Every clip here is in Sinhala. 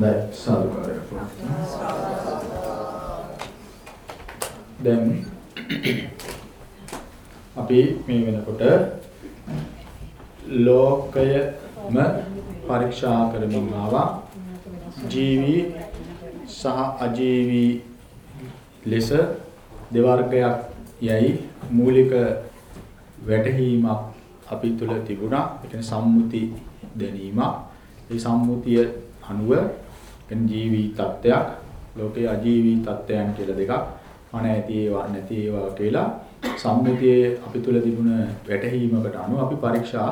හොඳයි සාදුකාරයක්. දැන් අපි මේ වෙනකොට ලෝකයම පරීක්ෂා කරමින් ආවා ජීවි සහ අජීවි ලෙස දෙවර්ගයක් යයි මූලික වැටහීමක් අපි තුල තිබුණා. ඒ කියන්නේ සම්මුති දැනීමක්. ඒ සම්මුතිය අනුව කියන්නේ ජීවි තත්ත්වයක් ලෝකයේ අජීවී තත්ත්වයන් කියලා දෙකක් මන ඇති ඒවා නැති ඒවා කියලා සම්මුතියේ අපි තුල තිබුණ වැටහීමකට අනුව අපි පරීක්ෂා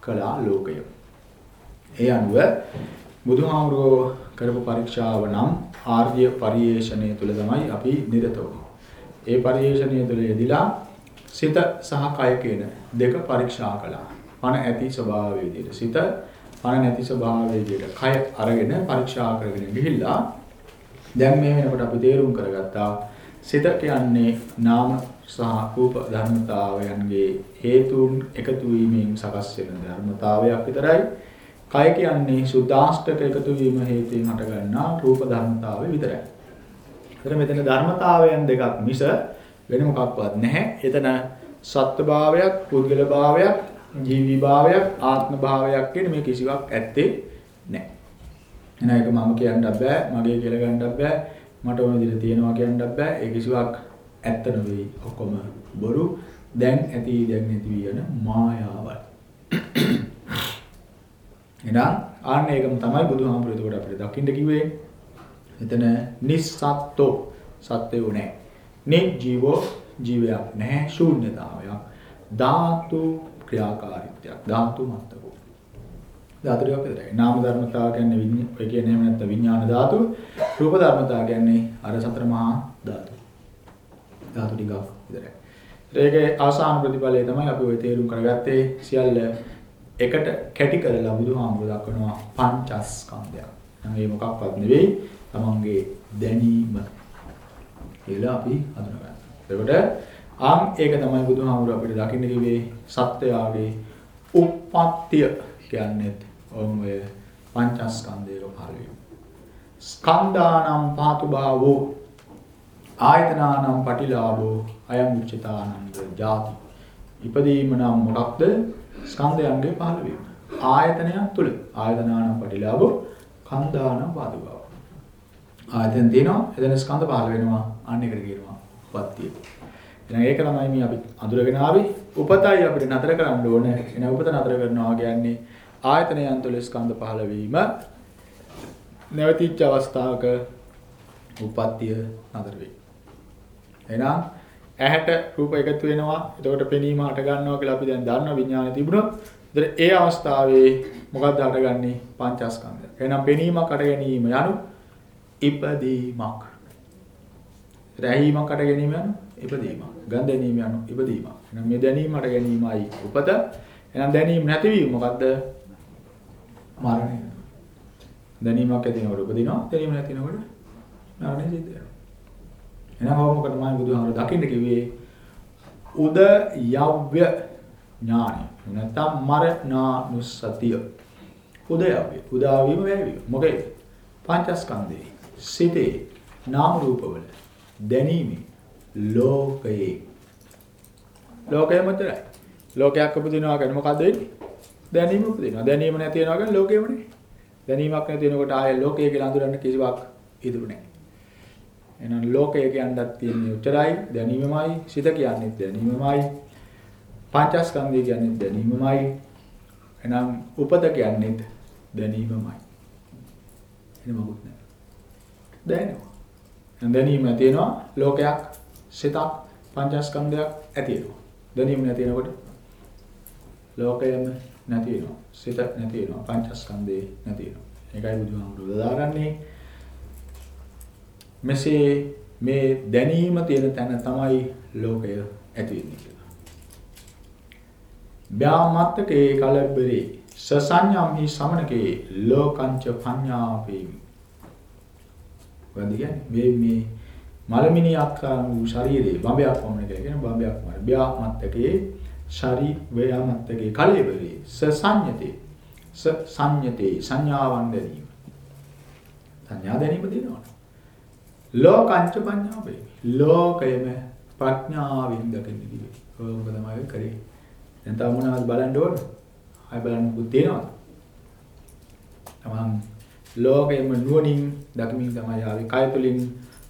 කළා ලෝකය. ඒ අනුව බුදුහාමුදුරුවෝ කරපු පරීක්ෂාව නම් ආර්ය පරිේශණය තුල තමයි අපි නිරත ඒ පරිේශණය තුල යෙදিলা සිත සහ කය කියන දෙක පරීක්ෂා කළා. පණ ඇති ස්වභාවය විදිහට සිත පණ නැති ස්වභාවය විදිහට කය අරගෙන පරීක්ෂා කරගෙන ගිහිල්ලා දැන් මේ වෙනකොට අපි තේරුම් කරගත්තා සිත කියන්නේ නාම සහ රූප ධර්මතාවයන්ගේ හේතුන් එකතු වීමෙන් සකස් වෙන ධර්මතාවයක් විතරයි. කය කියන්නේ සුද්ධාෂ්ටක එකතු වීම හේතුවෙන් හටගන්නා රූප ධර්මතාවය විතරයි. එතන මෙතන ධර්මතාවයන් දෙකක් මිස වෙන මොකක්වත් නැහැ. එතන සත්ත්ව භාවයක්, පුද්ගල භාවයක්, ජීවි භාවයක්, ආත්ම භාවයක් කියන මේ කිසිවක් ඇත්තේ නැහැ. එන එක මම කියන්නත් බෑ, මගේ කියලා ගන්නත් බෑ, මට ඕන විදිහට තියෙනවා කියන්නත් බෑ. ඒ කිසිවක් ඇත්ත නෙවෙයි. ඔක්කොම බොරු. දැන් ඇති දැන් නැති යන මායාවයි. එහෙනම් ආන්න ඒකම තමයි බුදුහාමුදුරුවෝ එතකොට අපිට දකින්න කිව්වේ. එතන නිස්සත්ත්ව සත්‍යෝ නැහැ. නිජීවෝ ජීවයක් නැහැ ශූන්‍යතාවයක්. ධාතු ක්‍රියාකාරීත්වයක්. ධාතු මත්තකෝ. ධාතු ටිකක් විතරයි. නාම ධර්මතාව කියන්නේ විඤ්ඤාණ ඔය කියන්නේ එහෙම නැත්නම් විඤ්ඤාණ ධාතු. රූප ධර්මතාව කියන්නේ අර සතර මහා ධාතු. ධාතු ටිකක් විතරයි. ඒකේ ආසාන ප්‍රතිඵලය තමයි අපි ওই තේරුම් කරගත්තේ සියල්ල එකට කැටි කරලා බුදුහාමුදුර දක්වනවා පංචස්කන්ධයක්. නම් මේ මොකක්වත් නෙවෙයි තමන්ගේ දැනීම කියලා අපි හඳුනගන්නවා. එතකොට ආම් ඒක තමයි බුදුහාමුදුර අපිට දකින්න කිව්වේ සත්‍යයාගේ උප්පත්තිය කියන්නේ ඔවුන් ඔය පංචස්කන්ධයක පහළ වීම. ස්කන්ධානම් පාතු භාවෝ ආයතනානම් පටිලාභෝ අයං උච්චතානන්ද ජාති. ඉපදීම නම් මොකක්ද? ස්කන්ධයන්ගේ පහළ වීම. ආයතනයක් තුල ආයතනානම් පටිලාභෝ කන්දානම් පාතු භාවෝ. ආයතන තියෙනවා එතන ස්කන්ධ පහළ වෙනවා අන්න එකට කියනවා උපත්තිය. එහෙනම් ඒක තමයි මේ අපි අඳුරගෙන ආවේ. උපතයි අපිට නතර කරන්න ඕනේ. එහෙනම් උපත නතර කරනවා කියන්නේ ආයතනයන් තුළ ස්කන්ධ පහළ වීම නැවතිච්ච අවස්ථාවක උපත්තිය නතර වෙයි. එහෙනම් ඇහැට රූප එකතු වෙනවා. එතකොට පෙනීම හට ගන්නවා කියලා අපි දැන් දන්නවා විඥානය තිබුණොත්. ඒතර ඒ අවස්ථාවේ මොකක්ද හටගන්නේ? පංචස්කන්ධය. එහෙනම් පෙනීමක් හට ගැනීම යනු ඉපදීමක්. රැහිීමක් හට ගැනීම යනු ඉපදීමක්. ගඳ දැනීම යනු ඉපදීමක්. එහෙනම් මේ දැනීම හට ගැනීමයි උපත. එහෙනම් දැනීම නැතිවීම මොකද්ද? මරණය. දැනීමක් ඇති වෙනකොට උපදිනවා. දැනීම නැති වෙනකොට මරණය සිද්ධ වෙනවා. එහෙනම් ඕක තමයි බුදුහාමර දකින්න කිව්වේ උද යව්‍ය ඥානය. නැත්නම් මරණානුස්සතිය. උදයව්‍ය. උදාවීම වැයවීම. මොකේද? පංචස්කන්ධේ සිතේ නාම රූපවල දැනීමේ ලෝකයේ ලෝකය මතරයි. ලෝකයක් උපදිනවා කියන්නේ මොකද්ද වෙන්නේ? දැනීම උපදිනවා. දැනීම නැති වෙනවා කියන්නේ ලෝකෙම නේ. දැනීමක් නැති වෙනකොට ආයේ ලෝකය කියලා අඳුරන්න කිසිවක් ඉතුරු නැහැ. එහෙනම් ලෝකය කියන්නත් තියෙන්නේ උච්චරයි දැනීමමයි, සිත කියන්නේ දැනීමමයි, පංචස්කන්ධය කියන්නේ දැනීමමයි. එහෙනම් උපත කියන්නේ දැනීමමයි. එන මොකුත් නැහැ. දැනෙනවා. දැනීම නැති වෙනවා ලෝකයක්, සිතක්, පංචස්කන්ධයක් ඇති වෙනවා. දැනීම නැති වෙනකොට ලෝකයම නැති වෙනවා. සිත නැති වෙනවා. පංචස්කන්ධේ නැති වෙනවා. ඒකයි බුදුහාමුදුරුවෝ දාගන්නේ. මෙසේ මේ දැනීම තියෙන තැන තමයි ලෝකය ඇති වෙන්නේ කියලා. ව්‍යාමත්තකේ කලබ්බරේ සසඤ්ඤම්හි සමනකේ ලෝකංච පඤ්ඤාපේමි. මොකද කියන්නේ? මේ මේ මලමිනි ආකාර වූ ශරීරේ බඹයක් වමන කියලා කියන බඹයක් වමන. ව්‍යාමත්තකේ ශරී ව්‍යාමත්තකේ කලබ්බරේ සසඤ්ඤතේ ස සංයතේ සංඥාවන් දැනීම. සංඥා දැනීම දිනනවා. ලෝකංච පඤ්ඤා වේ. ලෝකයම ප්‍රඥාවෙන් දකින්න දිවේ. ඕක තමයි කරේ. දැන් තව මොනවද බලන්න ඕන? ආය බලන්න මොකුත් තියෙනවද? තමන් ලෝකයම නුවණින් දකිමින් තමයි ආවේ. කය තුලින්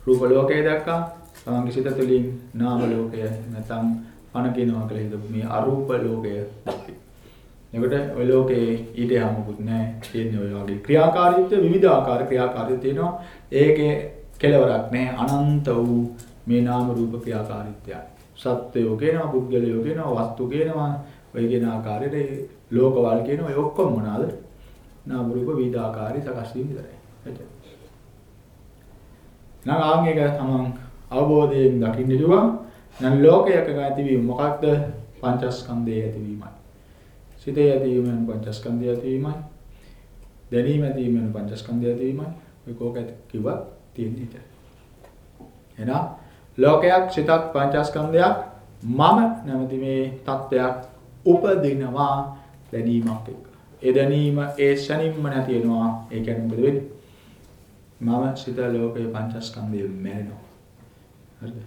රූප ලෝකය දැක්කා. තමන්ගේ සිත තුළින් නාම ලෝකය නැත්නම් පණ කියනවා කියලා හිතමු මේ අරූප ලෝකය එතකොට ඔය ලෝකේ ඊට යමුකුත් නැහැ. තියෙන්නේ ඔය වගේ ක්‍රියාකාරීත්වය විවිධ ආකාර ක්‍රියාකාරීත්වය තියෙනවා. ඒකේ කෙලවරක් නැහැ. අනන්ත වූ මේ නාම රූප ක්‍රියාකාරීත්වය සත්වයෝ කියනවා පුද්ගලයෝ කියනවා වස්තු කියනවා. ඔය කියන ආකාරයට ලෝකවල කියන ඔය ඔක්කොම මොනවාද? නාම රූප විවිධ ආකාරي සකස් වීම විතරයි. එතන නම් ආන්ගේක තමන් අවබෝධයෙන් දකින්න පුළුවන්. නම් ලෝකයක ඇතිවීම මොකක්ද? පංචස්කන්ධයේ ඇතිවීමයි. සිතේ ඇතිවීමෙන් පංචස්කන්ධය ඇතිවීමයි. දැනීම ඇතිවීමෙන් පංචස්කන්ධය ඇතිවීමයි. ඔය කෝක කිව්වත් තියෙන්නේ ඉතින්. එහෙනම් ලෝකයක් සිතක් පංචස්කන්ධයක් මම නැමැති මේ தත්වයක් උපදිනවා දැනීමක් එක්ක. ඒ දැනීම ඒ ශනින්ම නැති වෙනවා. ඒ කියන්නේ මොකද වෙන්නේ? මම සිත ලෝකේ පංචස්කන්ධයෙන් මැරෙනවා. හරිද?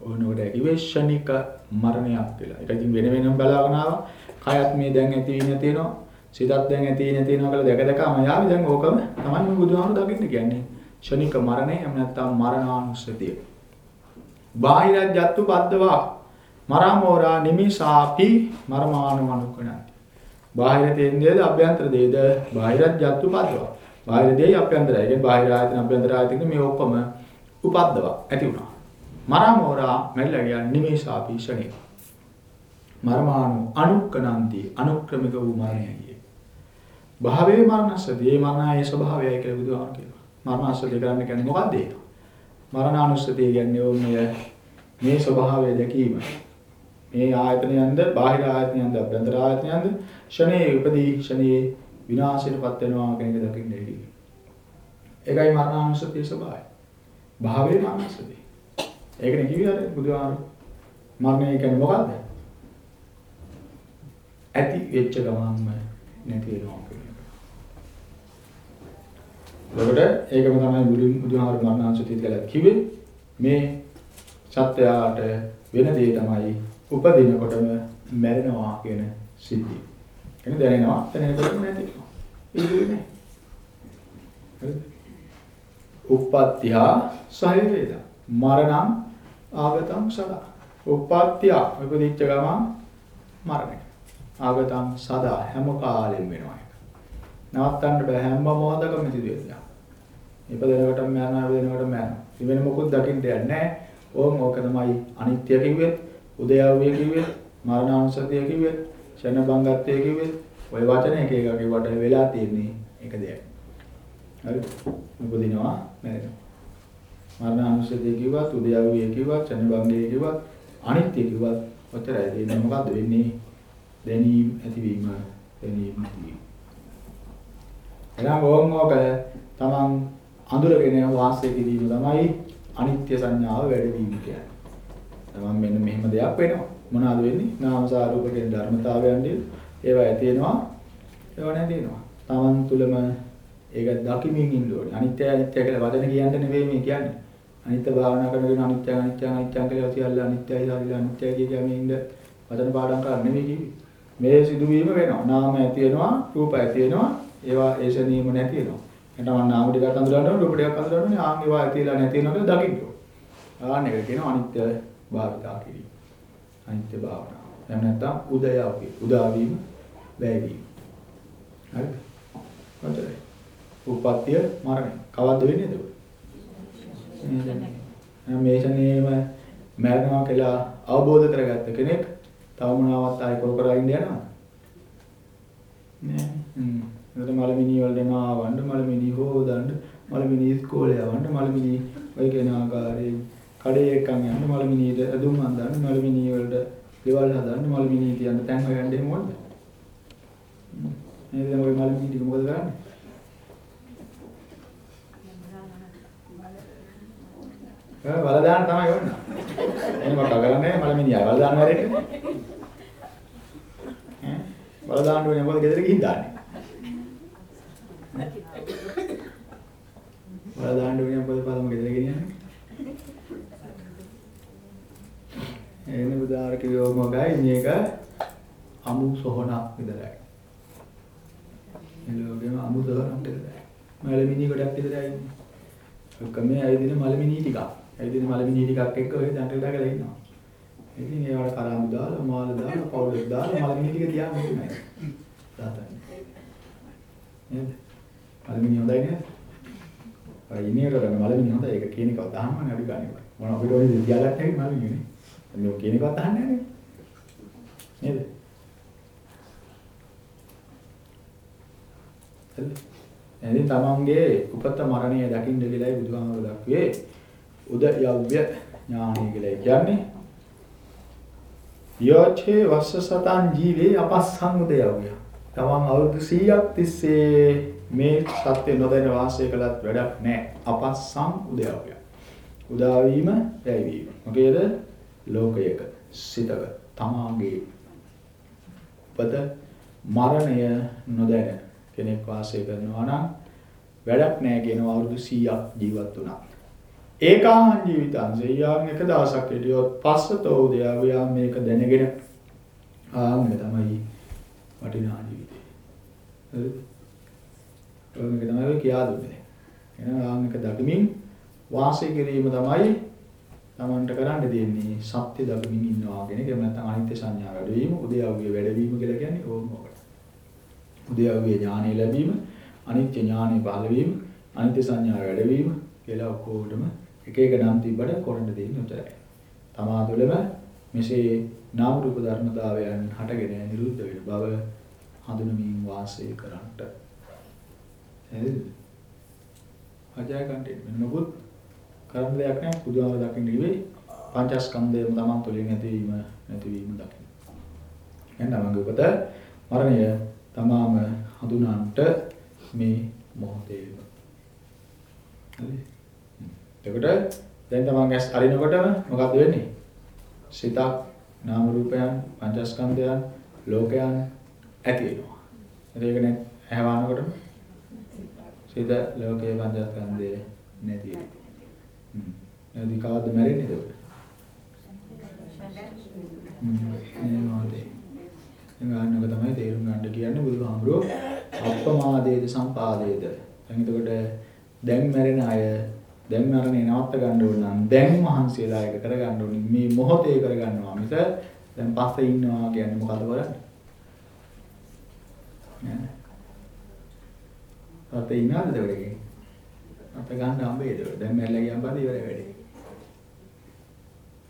ඕනෝට කිව්වේ ෂණික මරණයක් කියලා. ඒක ඉතින් වෙන වෙනම බලාගෙන ආවා. කයත් මේ දැන් ඇති වෙන තියෙනවා. සිතත් දැන් ඇති වෙන තියෙනවා කියලා දැක දැකම යාවි දැන් ඕකම තමයි මේ බුදුහාමුදුරු දකින්න කියන්නේ. ෂණික මරණය එහෙම නැත්නම් මරණානුස්සතිය. බාහිරජ්ජත්තු පද්දවා මරාමෝරා නිමිසාපි මරමානුමනුකණන්ති. බාහිර තේන්දේද අභ්‍යන්තර දේද බාහිරජ්ජත්තු පද්දවා. බාහිර දෙයි අභ්‍යන්තරයි. ඒ කියන්නේ බාහිර ආයතන අභ්‍යන්තර ආයතන මේ ඔක්කොම උපද්දවා ඇති වුණා. මරාමෝරා මැරිලා ගියා නිමේෂාපි ෂණේ. මරමාණු අනුක්කනන්ති අනුක්‍රමික වූ මරණයයි. භාවේ මරණසදී මේ මරණයේ ස්වභාවයයි කියලා බුදුහාම කියනවා. මරණසදී කරන්නේ කියන්නේ මොකක්ද ඒක? මරණානුස්සතිය කියන්නේ ඕනේ මේ ස්වභාවය දැකීම. මේ ආයතනයන්ද බාහිර ආයතනයන්ද අභ්‍යන්තර ආයතනයන්ද ෂණේ උපදී ෂණේ විනාශයටපත් වෙනවා කියන එක දකින්නේ. ඒකයි මරණානුස්සතිය ස්වභාවය. භාවේ මරණසදී ඒකනේ කිව්වේ අර බුදුහාම මරණය කියන්නේ මොකද්ද? ඇති වෙච්ච ගමන්ම නැති වෙනවා කියන එක. එතකොට ඒකම තමයි බුදු බුදුහාම මරණාංශතිය කියලා කිව්වේ. මේ සත්‍යයට වෙන දේ තමයි උපදිනකොටම මැරෙනවා කියන සිද්ධිය. එනේ දැනෙනවා දැනෙනකොටම නැති වෙනවා. ඒක නෙමෙයි. හරිද? උප්පත්තිහා සහය වේදා. මරණං ආගතං සදා. උප්පත්තිය උපදිච්ච ගමන් මරණය. ආගතං සදා හැම කාලෙම වෙනවා ඒක. නවත්තන්න බෑ හැම මොහොතකම සිදුවෙනවා. ඉපදෙනකොටම මරනවා ඉපදෙනකොටම මරනවා. ඉවෙන මොකුත් දකින්න දෙයක් නැහැ. ඕම් ඕක තමයි අනිත්‍ය කිව්වෙත්, උදයව්‍ය කිව්වෙත්, මරණානුසතිය කිව්වෙත්, ෂණ බංගත්වය කිව්වෙත්, ওই වචන එක එක කිව්වට වෙලා තියෙන්නේ එක දෙයක්. හරිද? උපදිනවා මරනවා. මරණ අනුසතිය කිව්වත්, උදයව්‍ය කිව්වත්, චනබංගය කිව්වත්, අනිත්‍ය කිව්වත් ඔච්චරයි. දෙන්නේ මොකද්ද වෙන්නේ? දැනීම ඇතිවීම, දැනීම නැතිවීම. එහෙනම් ඕංගෝක තමන් අඳුරගෙන වාසය කිරීම තමයි අනිත්‍ය සංඥාව වැඩිවීම කියන්නේ. තමන් මෙන්න මෙහෙම දෙයක් වෙනවා. මොනවාද වෙන්නේ? නාම සාරූප කියන ධර්මතාවයන් ඒවා ඇති වෙනවා. ඒවා නැති වෙනවා. තමන් තුලම ඒක දකිමින් ඉන්න ඕනේ. අනිත්‍ය අනිත්‍ය කියලා වචන කියන්නේ නෙවෙයි මේ කියන්නේ. අනිත්‍ය භාවනා කරනගෙන අනිත්‍ය අනිත්‍ය අනිත්‍ය කියලා සියල්ල අනිත්‍යයි හරිලා අනිත්‍යයි කිය කිය මේ ඉන්න වචන පාඩම් කරන්නේ නෙවෙයි කිව්වේ. මේ සිදුවීම වෙනවා. නාම ඇති වෙනවා, රූප ඇති වෙනවා. ඒවා ඒෂණීයම නැති වෙනවා. එතන මම නාම ටිකක් අඳුරනවා, රූප ටිකක් අඳුරනවා. ආන් ඒවා ඇතිලා නැති වෙනවා කියලා දකින්න ඕනේ. ආන්න එක කියනවා අනිත්‍ය භාවිතා කිරීම. අනිත්‍ය භාවනාව. එහෙම නැත්නම් උදයාවි. උදා වීම, වැය වීම. හරිද? හොඳයි. උප්පත්තිය මරණය. කවද්ද වෙන්නේ ඒක? මේ ශනේම මරණවා කියලා අවබෝධ කරගත්ත කෙනෙක් තව මොනවත් ආයි කර කර ඉන්න යනවා නෑ හ්ම් එතකොට මලමිනී වලට නාවන්න මලමිනී හොදන්න මලමිනී ඉස්කෝලේ යවන්න මලමිනී ඔය කියන ආකාරයෙන් කඩේ එක්කන් යන්න මලමිනීට ඇඳුම් අඳන්න මලමිනී වලට ගෙවල් හදන්න මලමිනී තියන්න තැන් හොයන්න එහෙම මොකද නේද ඔය මලමිනී ටික මොකද කරන්නේ වල දාන්න තමයි ඕන. එහෙනම් මම කරන්නේ මලමිනියයි වල දාන්න වැඩේ. ඈ වල දාන්න ඕනේ මොකද ගෙදර ගිහින් දාන්නේ. ඔයාලා දාන්න ඕනේ පොද පදම ගෙදර ගෙනියන්නේ. එන්නේ බුදාර කිව්වෝ මොකයි මේක අමු සොහනක් විතරයි. මේ ලෝකෙම අමු සොහනක් විතරයි. මලමිනි කොටක් විතරයි ඉන්නේ. ඔක්කොම ඇවිදින මලමිනි ටිකක්. ඇවිදින මලමිනි ටිකක් එක්ක ඔය දඬු දාගලා ඉන්නවා. ඉතින් ඒවට කරාමු දාලා මාල දාලා පවුලක් දාලා මලමිනි ටික තියාගෙන ඉන්නයි. දාතන්නේ. නේද? මලමිනි හොඳයි නේද? අර ඉන්නේ කරගෙන මලමිනි හොඳයි ඒක කියන එකව දාන්න අඩු ගන්න. මොන අපිට ඔය තියාගත්ත හැකි මලමිනි නේ. මේ කියන එකවත් අහන්නේ නැහැ නේද? හරිද? එහෙනම් තමන්ගේ උපත මරණය දකින්න කියලායි බුදුහාමුදුරුවෝ දක්වේ උදයව්‍ය ඥානය කියලා. කියන්නේ යෝචේ වස්ස සතන් ජීවේ අපස්සං උදයව්‍ය තමන් අවුරුදු 100ක් තිස්සේ මේ සත්‍ය නොදැන වාසය කළත් වැඩක් නැහැ අපස්සං උදයව්‍ය උදා වීම වැය වීම. මොකේද? ලෝකයක සිතක තමාගේ උපත මරණය නොදැන කෙනෙක් වාසය කරනවා නම් වැඩක් නැහැ කියනවා අවුරුදු 100ක් ජීවත් වුණා. ඒකාහං ජීවිතං සෙයියාන් එක දවසක් හිටියොත් පස්සතෝ උදයාවියා මේක දැනගෙන ආන්න තමයි වටිනා ජීවිතේ. හරිද? මේක තමයි කියා දුන්නේ. එහෙනම් ආන් එක දකිමින් වාසය කිරීම තමයි තමන්ට කරන්න දෙන්නේ සත්‍ය දකිමින් ඉන්නවා කියන එක. එහෙම නැත්නම් අනිත්‍ය සංඥා වැඩ වීම, උදයාවිය වැඩ වීම කියලා කියන්නේ ඕම ඔකට. උදයාවිය ඥානය ලැබීම, අනිත්‍ය ඥානය පහළ වීම, අනිත්‍ය සංඥා වැඩ වීම කියලා ඔක්කොටම එක එක නම් තිබ්බට කරන්න දෙන්නේ උතරයි. තමා තුළම මෙසේ නාම රූප ධර්මතාවයන් හටගෙන නිරුද්ධ වෙන බව හඳුනමින් වාසය කරන්නට. එහෙද? අජය කන්ටෙන්ට් වෙන මොකුත් කරන්න දෙයක් නැහැ බුදුහාම දකින්න ඉවේ පංචස්කන්ධයම තමන් තුළින් ඇතිවීම නැතිවීම දකින්න. එහෙනම් මගේ උපත මරණය තමාම හඳුනන්නට මේ මොහොතේම. හරි. එතකොට දැන් තමන් ඇස් අරිනකොටම මොකද්ද වෙන්නේ? සිතක් නාම රූපයන් පංචස්කන්ධයන් ලෝකයන් ඇති වෙනවා. ඒක නේ ඇහවනකොටම සිත ලෝකයේ පංචස්කන්ධය නැති වෙනවා. හ්ම්. එදි කවද්ද මැරෙන්නේ ඒක? හ්ම්. එනවාදී. එංගාන්නක තමයි තේරුම් ගන්න කියන්නේ බුදුහාමුදුරුවෝ අප්‍රමාදේද සම්පාදේද. දැන් එතකොට දැන් මැරෙන අය දැන් මරණේ නවත්ත ගන්න ඕන නම් දැන් මහන්සියලා එක කරගන්න ඕනේ මේ මොහොතේ කරගන්නවා මිස දැන් පස්සේ ඉන්නවා කියන්නේ මොකද කරන්නේ නෑ අතේ ඉන්නවද දෙවරේ අත ගන්න හම්බෙයිද දැන් මැරලා ගියන් බඳ ඉවරයි වැඩේ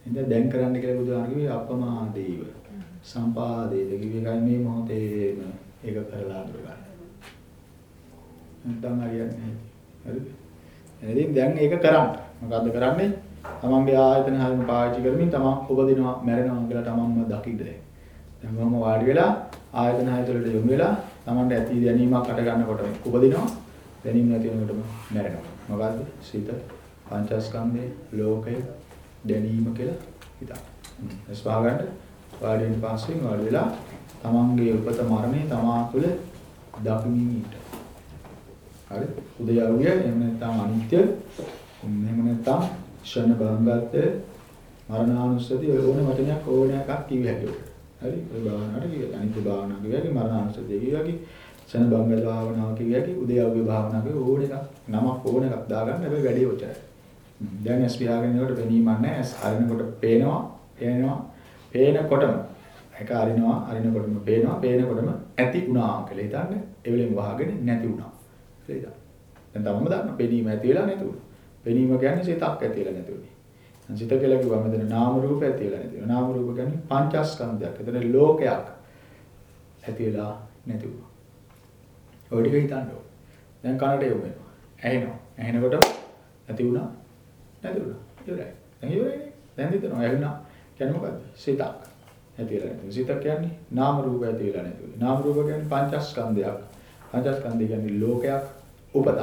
ඉතින් දැන් කරන්න කියලා බුදුහාම කිව්වේ අපමාදේව සම්පාදේද කිව්වේ කයි මේ මොහොතේම ඒක කරලා අඳුර ගන්න නැත්නම් හරියන්නේ හරිද එහෙනම් දැන් ඒක කරන්න. මොකද්ද කරන්නේ? තමන්ගේ ආයතන හරියම පාවිච්චි කරමින් තමන් උපදිනවා මැරෙනවා කියලා තමන්ම දකින්න දැන්. දැන් මම වාඩි වෙලා ආයතන හය තුළට යොමු වෙලා තමන්ට ඇති දැනීමක් අට ගන්නකොට උපදිනවා. දැනීම නැති වෙනකොටම මැරෙනවා. මොකද්ද? සිත, පංචස්කන්ධය, ලෝකය, දැනීම කියලා හිතන්න. එස් පහගන්න වාඩි වෙන පස්සේ වාඩි වෙලා තමන්ගේ උපත මරණය තමා තුළ දකිමින් ඉන්න. හරි උදයව්‍ය එහෙම නැත්නම් අනිත්‍ය එහෙම නැත්නම් ෂණ බංගත්ත මරණානුස්සති ඔය ඕන වචනයක් ඕන එකක් කිව්ව හැකියි හරි ඔය භාවනාවට කිව්වා අනිත්‍ය භාවනාව කිව්වා මරණානුස්සතිය කිව්වා ෂණ බංග භාවනාව කිව්වා උදයව්‍ය භාවනාව ඕන එකක් නමක් ඕන එකක් දාගන්න හැබැයි වැඩේ ඔච්චරයි දැන් ඇස් පියාගෙන ඉන්නකොට පෙනීමක් නැහැ ඇස් අරිනකොට පේනවා පේනවා පේනකොටම එක අරිනවා අරිනකොටම පේනවා පේනකොටම ඇති වුණා කියලා හිතන්නේ ඒ වෙලෙම වහගෙන නැති වුණා කියලා දැන් තමම දන්න පෙනීම ඇති වෙලා නැති වුණා. පෙනීම කියන්නේ සිතක් ඇති වෙලා නැති වුණේ. දැන් සිත කියලා කිව්වම මෙතන නාම රූප ඇති වෙලා නැති වෙනවා. නාම රූප කියන්නේ පංචස්කන්ධයක්. එතන ලෝකයක් ඇති වෙලා නැති වුණා. ඔය ටික හිතන්න ඕන. දැන් කනට යොමු වෙනවා. ඇහෙනවා. ඇහෙනකොට නැති වුණා. නැති වුණා. ඉවරයි. දැන් ඉවරයිනේ. දැන් හිතනවා ඇහුණා. කියන්නේ මොකද්ද? සිතක්. ඇති වෙලා නැති. සිත කියන්නේ නාම රූප ඇති වෙලා නැති. නාම රූප කියන්නේ පංචස්කන්ධයක්. පංචස්කන්ධය කියන්නේ ලෝකයක් උපතක්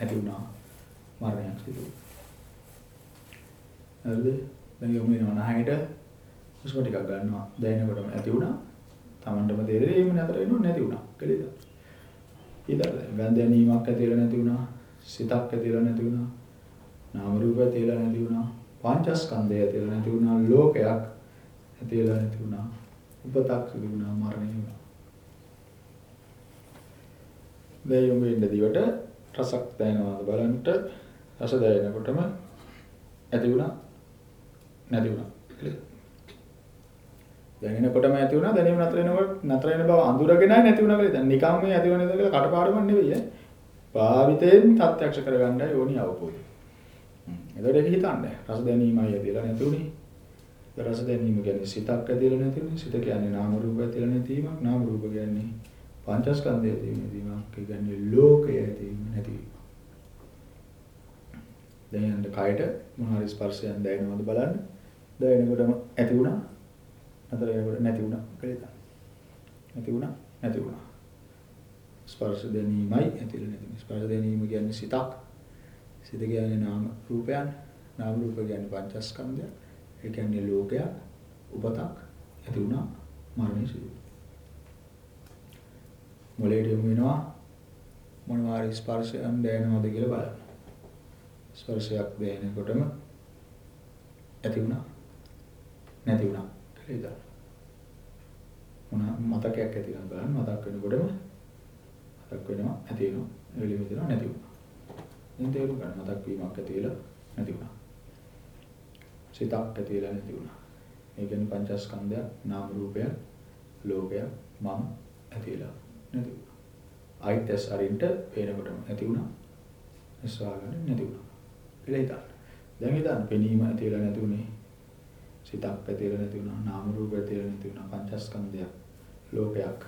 ඇති වුණා මරණයක් සිදු වුණා. හරිද? දැන් යමු වෙනවා නහයට හුස්ම ටිකක් ගන්නවා. දැනෙනකොටම ඇති වුණා. Tamanටම තේරෙන්නේ එහෙම නතර වෙනව නැති වුණා. කලේද? ඊට ගඳ දැනීමක් ඇති වෙලා නැති වුණා. සිතක් ඇතිලා නැති වුණා. නාම රූප ඇතිලා නැති වුණා. පංචස්කන්ධය ඇතිලා නැති වුණා. ලෝකයක් ඇතිලා නැති වුණා. උපතක් සිදු වුණා මරණය වුණා. දැන් යොමු වෙන්න දිවට රසක් දැනෙනවද බලන්න රස දැනෙනකොටම ඇති වුණා නැති වුණා දැනෙනකොටම ඇති වුණා දැනීම නතර වෙනකොට නතර වෙන බව අඳුරගෙනයි නැති වුණා කියලා. දැන් නිකම්ම මේ ඇති වෙනද කියලා කටපාඩමක් නෙවෙයි ඈ. භාවිතයෙන් ප්‍රත්‍යක්ෂ කරගන්නයි ඕනි අවබෝධය. හ්ම්. ඒකට ඒක හිතන්නේ. රස දැනීමයි ඇතිලා නැති උනේ. රස දැනීම කියන්නේ සිතක් ඇතිලා නැති උනේ. සිත කියන්නේ නාම රූප ඇතිලා නැතිවීමක්. නාම රූප කියන්නේ පංචස්කන්ධය ඇතිවීම නැතිවීමක්. ඒ කියන්නේ ලෝකය ඇතිවීම නැතිවීම. දැන් යන්න කයට මොනවාරි ස්පර්ශයන් දැනෙනවද බලන්න. දැනෙනකොටම ඇති වුණා. නතර වෙනකොට නැති වුණා කියලා නැති වුණා නැති වුණා. ස්පර්ශ දැනීමයි ඇතිල නැති. ස්පර්ශ දැනීම කියන්නේ සිතක්. සිත කියන්නේ නාම රූපයන්. නාම රූප කියන්නේ පංචස්කන්ධය. ඒ කියන්නේ ලෝකයක්, උපතක් ඇති වුණා මරණය සිදු. මොලේට යොමු වෙනවා මොනවාරි ස්පර්ශයන් දැනෙනවද කියලා බලන්න. ස්පර්ශයක් දැනෙනකොටම ඇති වුණා නැති වුණා කියලා හිතන්න. මොන මතකයක් ඇති වෙනවා බලන්න මතක් වෙනකොටම මතක් වෙනවා ඇති වෙනවා එළිම දෙනවා නැති වුණා. දැන් තේරුම් ගන්න මතක් වීමක් ඇති වෙලා නැති වුණා. සිතක් ඇති වෙලා නැති වුණා. ඒ කියන්නේ පංචස්කන්ධය නාම රූපය ලෝකය මම ඇති වෙලා නැති වුණා. ආයිත් අරින්ට පේනකොටම ඇති වුණා. එස්වාගන්න නැති වුණා. කියලා හිතන්න. දැන් හිතන්න පෙනීම ඇති වෙලා නැති වුණේ. සිතක් ඇතිලා නැති වුණා. නාම රූප ඇතිලා නැති වුණා. පංචස්කන්ධයක් ලෝකයක්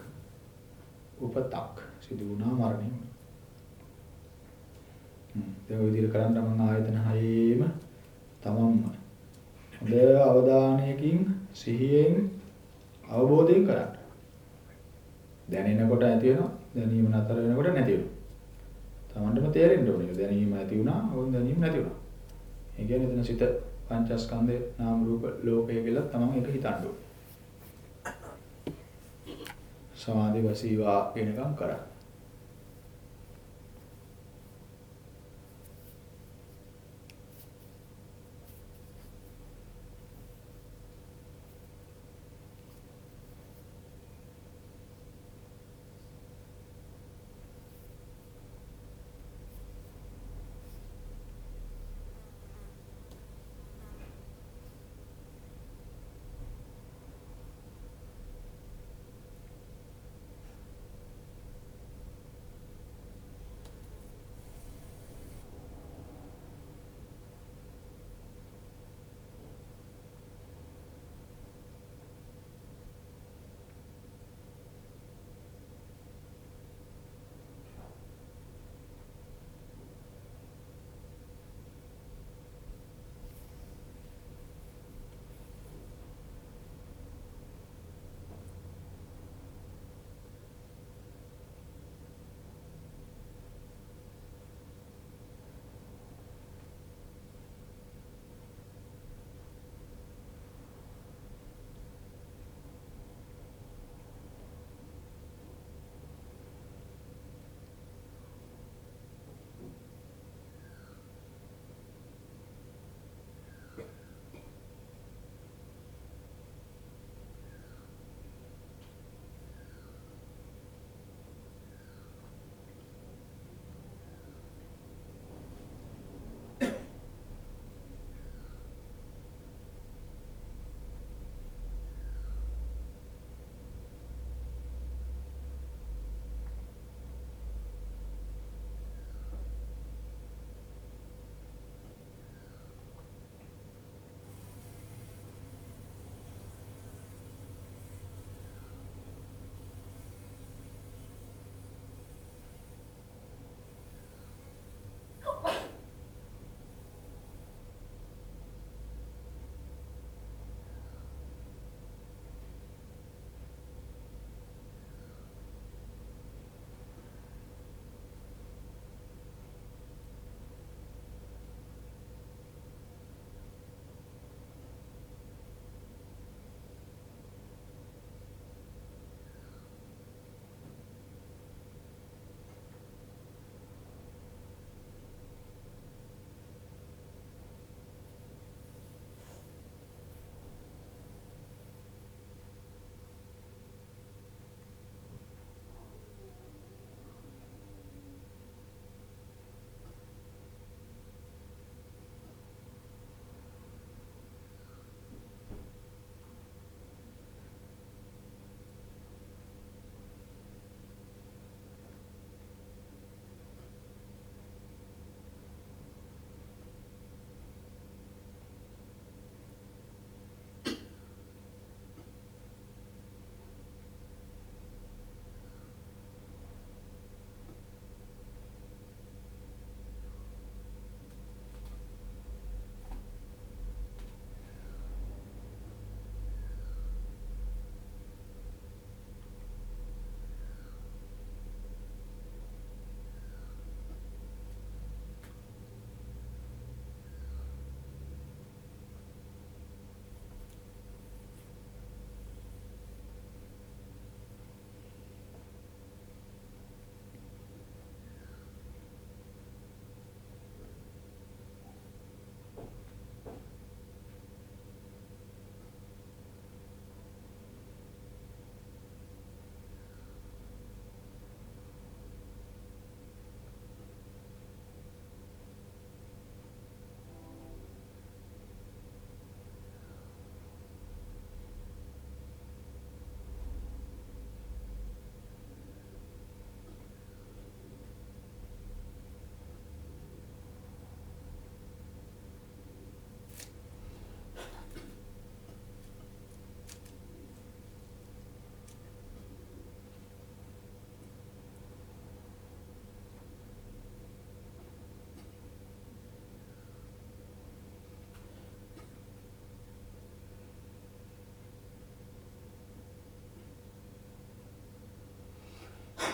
උපතක් සිදු වුණා මරණය. හ්ම් දැන් ඔය විදිහට කරන්න මම ආයතන හයේම තමන්ම හොඳ අවධානයකින් සිහියෙන් අවබෝධයෙන් කරන්න. දැනෙනකොට ඇති වෙනවා දැනීම නතර වෙනකොට නැති වෙනවා. තමන්ටම තේරෙන්න ඕනේ. දැනීම ඇති වුණා, ඕන් දැනීම නැති වුණා. ඒ කියන්නේ එතන සිත පංචස්කන්ධේ නාම රූප ලෝකය කියලා තමන් ඒක හිතන්න ඕනේ. සමාධි වසීවා වෙනකම් කරා.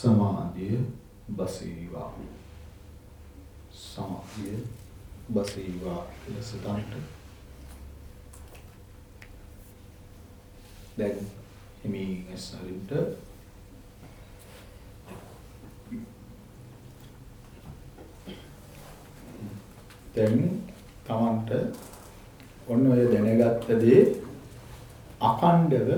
සමාධිය බසීවා. සමාධිය බසීවා කියලා සිතන්ට දැන් හිමින් ඇස්සරින්ට දැන් තමන්ට ඔන්න ඔය දැනගත්ත දේ අකණ්ඩව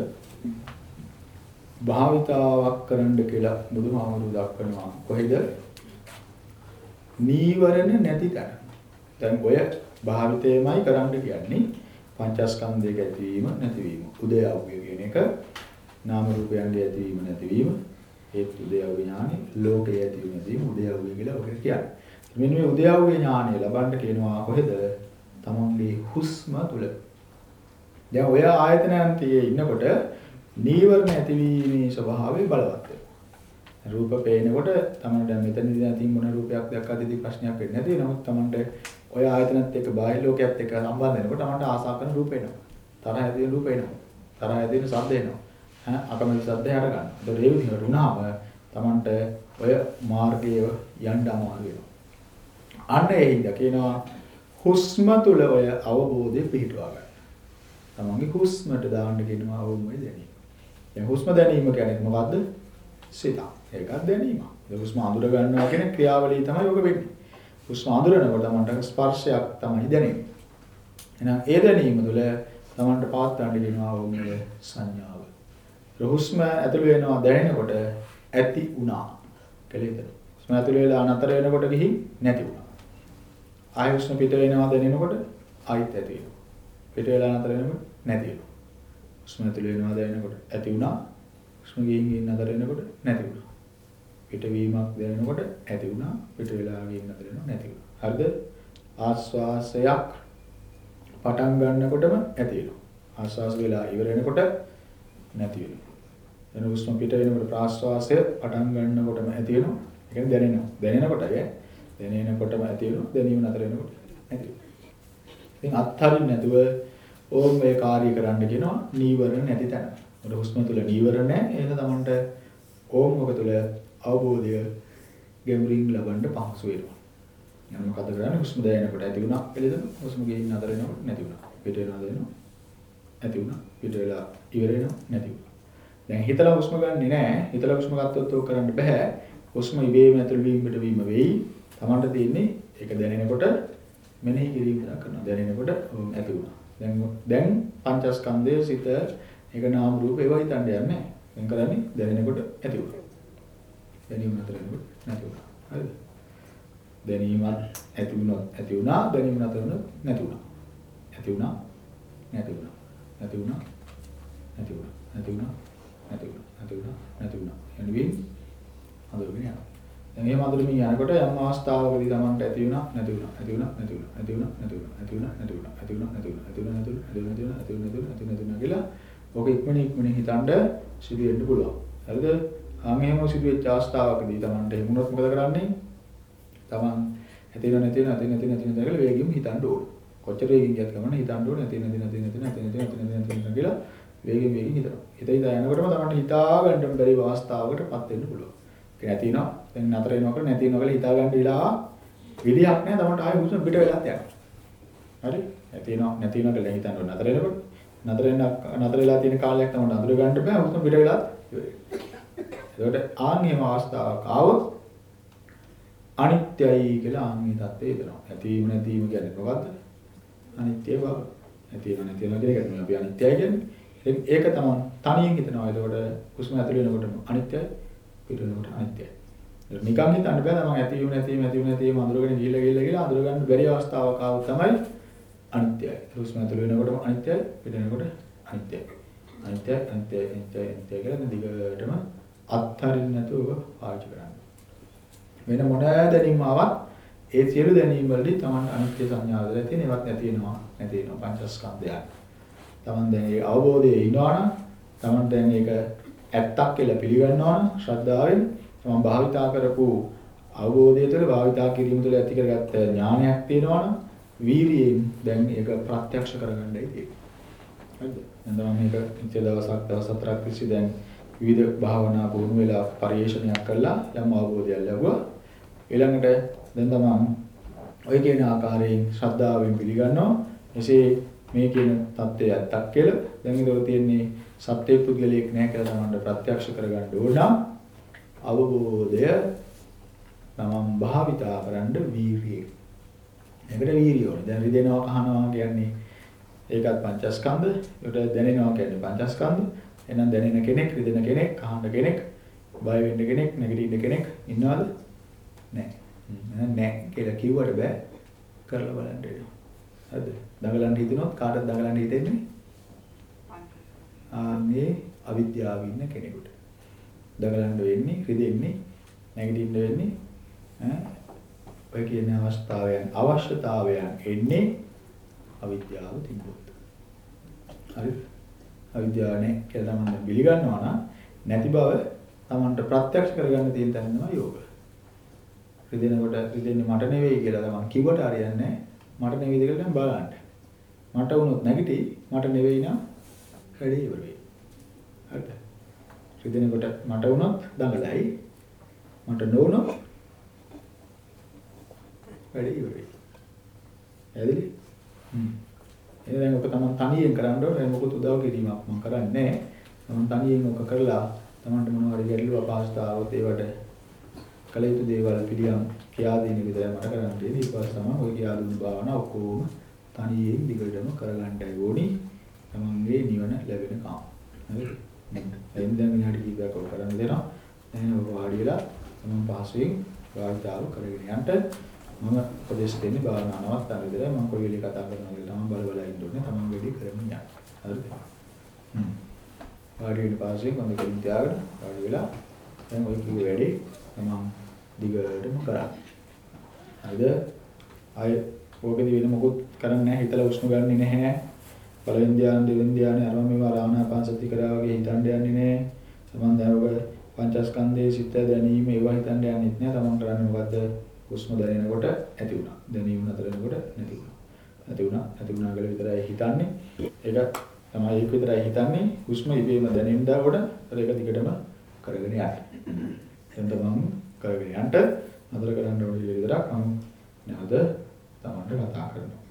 භාවිතාවක් කරන්න කියලා බුදුහාමුදුරු දක්වනවා. කොහෙද? නීවරණ නැති තැන. දැන් ඔය භාවිතයමයි කරන්න කියන්නේ පංචස්කන්ධයක ඇතිවීම නැතිවීම. උදයව්‍ය කියන එක නාම රූපයන්ගේ ඇතිවීම නැතිවීම. ඒත් උදයව්‍ය ඥානෙ ලෝකයේ ඇතිවීම නැතිවීම උදයව්‍ය කියලා ඔකට කියන්නේ. මෙන්න මේ උදයව්‍ය ඥානය ලබන්න කියනවා කොහෙද? තමන්ගේ හුස්ම තුල දැන් ඔය ආයතනයන් තියේ ඉන්නකොට නීවරණ ඇතිවීමේ ස්වභාවය බලවත් වෙනවා. රූප පේනකොට තමයි දැන් මෙතනදී දැන් තින් මොන රූපයක් දැක්කදදී ප්‍රශ්නයක් වෙන්නේ නැති. නමුත් තමන්ට ඔය ආයතනත් එක්ක බාහිර ලෝකයක් එක්ක සම්බන්ධ වෙනකොට තමන්ට ආසා කරන රූප එනවා. තරහ ඇති වෙන රූප එනවා. තරහ ඇති වෙන ශබ්ද එනවා. ඈ අකමැති ශබ්ද හර ගන්න. ඒක ඒ විදිහට වුණාම තමන්ට ඔය මාර්ගයේ යන්න අමාරු වෙනවා. අන්න ඒ හින්දා කියනවා හුස්ම තුල ඔය අවබෝධය පිහිටවා ගන්න. තමන්ගේ හුස්මට දාන්න කියනවා අවබෝධය දැනීම. දැන් හුස්ම දැනීම කියන්නේ මොකද්ද? සිත. ඒකත් දැනීම. ඒ හුස්ම අඳුර ගන්නවා කියන ක්‍රියාවලිය තමයි ඔක වෙන්නේ. හුස්ම අඳුරනකොට තමන්ට ස්පර්ශයක් තමයි දැනෙන්නේ. එහෙනම් ඒ දැනීම තුළ තමන්ට පාත් ගන්න කියනවා අවබෝධය සංඥාව. හුස්ම ඇතුළු වෙනවා දැනෙනකොට ඇති වුණා කියලා හිතනවා. හුස්ම ඇතුළු වෙලා නතර වෙනකොට ගිහින් නැති වුණා. ආය හුස්ම පිට වෙනවා දැනෙනකොට ආයිත් ඇති වෙනවා. පිට වෙලා නතර වෙනකොට නැති වෙනවා. හුස්ම ඇතුළු වෙනවා දැනෙනකොට ඇති වුණා. හුස්ම ගිහින් ගිහින් නතර වෙනකොට නැති වුණා. පිටවීමක් දැනෙනකොට ඇති වුණා. පිට වෙලා ගිහින් නතර වෙනවා නැති වුණා. හරිද? ආස්වාසයක් පටන් ගන්නකොටම ඇති වෙනවා. ආස්වාස වෙලා ඉවර වෙනකොට නැති වෙනවා. එන හුස්ම පිට වෙනකොට ප්‍රාශ්වාසය පටන් ගන්නකොටම ඇති වෙනවා. ඒ කියන්නේ දැනෙනවා. දැනෙනකොටයි දැනෙනකොටම ඇති වෙනවා. දැනීම නතර වෙනකොට නැති වෙනවා. ඉතින් අත්හරින්න නැතුව ඕම් මේ කාර්ය කරන්න කියනවා නීවරණ නැති තැන. මොකද හුස්ම තුල නීවරණ නැහැ. ඒක තමන්ට ඕම් ඔක තුල අවබෝධය ගැඹුරින් ලබන්න පහසු වෙනවා. යන මොකද කරන්නේ හුස්ම දැනෙනකොට ඇති වුණා එළිදෙන හුස්ම ගිහින් නතර වෙනකොට නැති වුණා. පිට වෙනවා දැනෙනවා. ඇති වුණා. පිට වෙලා ඉවර වෙනවා නැති වුණා. දැන් හිතලා හුස්ම ගන්නෙ නෑ. හිතලා හුස්ම ගත්තොත් ඕක කරන්න බෑ. හුස්ම ඉබේම ඇතුළු වීම පිට වීම වෙයි. Tamanට තියෙන්නේ ඒක දැනෙනකොට මෙනෙහි කිරීම කරනවා. දැනෙනකොට ඇති වුණා. දැන් දැන් පංචස්කන්ධයේ සිත ඒක නාම රූප ඒවා හිතන්න යන්නේ නැහැ. දැන් කරන්නේ දැනෙනකොට ඇති වුණා. දැනීම නතර වෙනකොට නැති වුණා. හරිද? දැනීමත් ඇති වුණොත් ඇති වුණා. දැනීම නතර වුණොත් නැති වුණා. ඇති වුණා. නැති වුණා. නැති වුණා. නැති වුණා. නැති වුණා. නැති වුණා. නැති වුණා. නැති වුණා. යනුවෙන් හඳුරගෙන යනවා. දැන් මේ මధుරමින් යනකොට යම් අවස්ථාවකදී Tamanට ඇති වුණා නැති වුණා නැති වුණා නැති වුණා නැති වුණා නැති වුණා නැති වුණා නැති වුණා නැති වුණා නැති වුණා නැති වුණා නැති වුණා නැති වුණා නැති වුණා නැති වුණා නැති වුණා කියලා ඔක ඉක්මනින් ඉක්මනින් හිතනද සිදු වෙන්න පුළුවන්. හරිද? ආන් එහෙම සිදු වෙච්ච අවස්ථාවකදී Tamanට හිමුණොත් මොකද කරන්නේ? Taman ඇති වෙන නැති වෙන නැති නැති නැති නැති කියලා වේගෙම හිතන්න ඕන. කොච්චර වේගෙන් ගියත් ගමන හිතන්න ඕන නැති නැති නැති නැති නැති නැති නැති නැති නැති කියලා වේගෙන් වේගෙන් හිතනවා. හිත හිත යනකොටම Tamanට හිතා ගන්න බැරි අවස්ථාවකටපත් වෙන්න පුළුවන්. ඒක නැති වෙනවා. දැන් නතර වෙනකොට නැති වෙනවා කියලා හිතා ගන්න වෙලාව විදියක් නැහැ. Tamanට ආයෙ හුස්ම පිට වෙලාත් යනවා. හරි? නැති වෙනවා නැති වෙනවා කියලා හිතන්න ඕන. නතර වෙනකොට නතර වෙන නතර වෙලා තියෙන කාලයක් තමයි අඳුර ගන්න බෑ. හුස්ම පිට වෙලාත් ඉවරයි. ඒකට ආන් එහෙම අවස්ථාවක් ආවොත් අනිත්‍යයි කියලා ආන් මේ தත්ත්වය එදෙනවා. ඇතිවීම නැතිවීම කියන්නේ මොකද්ද? අනිත්‍ය බව. ඇති වෙන නැති වෙන කියන එක අපි අනිත්‍යයි කියන්නේ. ඒක තමයි තනියෙන් හිතනවා. ඒකෝට හුස්ම ඇතුළ වෙනකොටම අනිත්‍යයි පිට වෙනකොට අනිත්‍යයි. නිකන් හිතන්න බෑ තමන් ඇතිවීම නැතිවීම ඇතිවීම නැතිවීම අඳුරගෙන ගිහිල්ලා ගිහිල්ලා ගිහිල්ලා අඳුර ගන්න බැරි අවස්ථාවක් ආවොත් තමයි අනිත්‍යයි. හුස්ම ඇතුළ වෙනකොටම අනිත්‍යයි පිට වෙනකොට අනිත්‍යයි. අනිත්‍යයි අනිත්‍යයි අනිත්‍යයි අනිත්‍යයි කියලා දිගටම අත්හරින්න නැතුව පාවිච්චි කරන්න. වෙන මොන දැනීම ආවත් ඒ සියලු දැනීම් වලදී Taman අනිත්‍ය සංඥාව දැලා තියෙන ඒවත් නැති වෙනවා නැති වෙනවා පංචස්කන්ධයන්. Taman දැන් ඒ අවබෝධයේ ඉනවනම් Taman දැන් ඒක ඇත්තක් කියලා පිළිගන්නවා නම් ශ්‍රද්ධාවෙන් Taman භාවිතා කරපු අවබෝධය තුළ භාවිතා කිරීම තුළ ඇති කරගත්ත ඥානයක් තියෙනවා නම් වීරියෙන් දැන් ඒක ප්‍රත්‍යක්ෂ කරගන්නයි තියෙන්නේ. හරිද? දැන් Taman මේක ඉතින් දවසක් දවස් හතරක් තිස්සේ දැන් විවිධ භාවනා පුහුණු වෙලා පරිශ්‍රණයක් කළා යම් අවබෝධයක් ලැබුවා. ඊළඟට දැන් තමන් ඔය කියන ආකාරයෙන් ශ්‍රද්ධාවෙන් පිළිගන්නවා. එසේ මේ කියන தත්ත්වය ඇත්තක් කියලා. දැන් ඒක තියෙන්නේ සත්‍ය පුද්ගලයෙක් නැහැ කියලා තමන්ට ප්‍රත්‍යක්ෂ කරගන්න ඕන නම් අවබෝධය තමන් භාවිතා කරන්න වීරිය. ඒකට වීර්යය ඕනේ. දැන් රිදෙනවා කහනවා කියන්නේ ඒකත් පංචස්කන්ධ. ඒකට දැනෙනවා කියන්නේ පංචස්කන්ධ. එහෙනම් දැනෙන කෙනෙක්, රිදෙන කෙනෙක්, කහන කෙනෙක්, බය වෙන්න කෙනෙක්, නැගිටින්න කෙනෙක් ඉන්නවද? නැහැ. නැහැ කියලා කිව්වට බෑ. කරලා බලන්න වෙනවා. හරිද? දඟලන්න හිතනොත් කාටද දඟලන්න හිතෙන්නේ? ආන්නේ අවිද්‍යාව ඉන්න කෙනෙකුට. දඟලන්න වෙන්නේ, රිදෙන්නේ, නැගිටින්න වෙන්නේ ඈ ඔය කියන අවස්ථාවයන් අවශ්‍යතාවයන් එන්නේ අවිද්‍යාව තිබ්බොත්. හරිද? අවිද්‍යාව නැහැ කියලා තමයි පිළිගන්නවා නම් නැති බව Tamanට ප්‍රත්‍යක්ෂ කරගන්න තියෙන තැන තමයි යෝග. රිදෙනකොට රිදෙන්නේ මට නෙවෙයි කියලා Taman කිව්වට හරියන්නේ නැහැ. මට නෙවෙයිද කියලා දැන් බලන්න. මට වුණොත් නැගිටි මට නෙවෙයි නම් වැඩේ ඉවර වෙයි. හරිද? රිදෙනකොට මට වුණොත් දඟලයි. මට නොවුණොත් වැඩේ ඉවර වෙයි. ඇදිලි? හ්ම්. එහෙනම් ඔක තමයි තනියෙන් කරන්න ඕනේ. මොකද උදව් කිරීමක් මම කරන්නේ නැහැ. තමන් තනියෙන් ඔක කරලා තමන්ට මොනවා හරි ගැටලු අපහසුතාවොත් ඒවට කළ යුතු දේවල් පිළියම් කියා දෙන විදිහට මට කරන්න තියෙන්නේ. ඊට පස්සේ තමයි ඔය කියා දුන්න භාවනා ඔක්කොම තනියෙන් දිගටම කරගන්නයි ඕනි. තමන්ගේ නිවන ලැබෙනකම්. හරිද? එයින් දැන් විනාඩි කිහිපයක් ඔක කරන්න දෙනවා. එහෙනම් ඔක වාඩි වෙලා තමන් පහසුවෙන් භාවිතාව කරගෙන යන්න මම උපදේශ දෙන්නේ භාවනා නවත්තන්න විතරයි මම කොයි වෙලේ කතා කරනවා කියලා තමයි බල බල ඉන්න ඕනේ තමන් වැඩි කරමින් යන්න. හරිද? හ්ම්. වාඩි වෙන පාසෙන් මම කෙලින් තියාගෙන වාඩි වෙලා දැන් ඔය කිව්ව වැඩේ තමන් දිගටම කරා. හරිද? අය ඕකෙදි වෙන මොකුත් කරන්නේ නැහැ හිතලා උස්ම ගන්නෙ නැහැ. පළවෙනි ධ්‍යාන දෙවෙනි ධ්‍යාන අරම මේවා ආනාපාන සති කරා වගේ හිතන්න යන්නේ නැහැ. තමන් දැන් ඔබ පංචස්කන්ධයේ සිත දැනීම ඒවා හිතන්න යන්නෙත් නැහැ. තමන් කරන්නේ මොකද්ද? හුස්ම දැනෙනකොට ඇති වුණා. දැනීම නතර වෙනකොට නැති වුණා. නැති වුණා. නැති වුණා කියලා විතරයි හිතන්නේ. ඒක තමයි ඒක විතරයි හිතන්නේ. හුස්ම ඉබේම දැනෙන්න දාකොට ඒක දිගටම කරගෙන යන්න. දැන් තමන් කරගෙන යන්න නතර කරන්න ඕනේ විතරක් මම නැවත තමන්ට කතා කරනවා.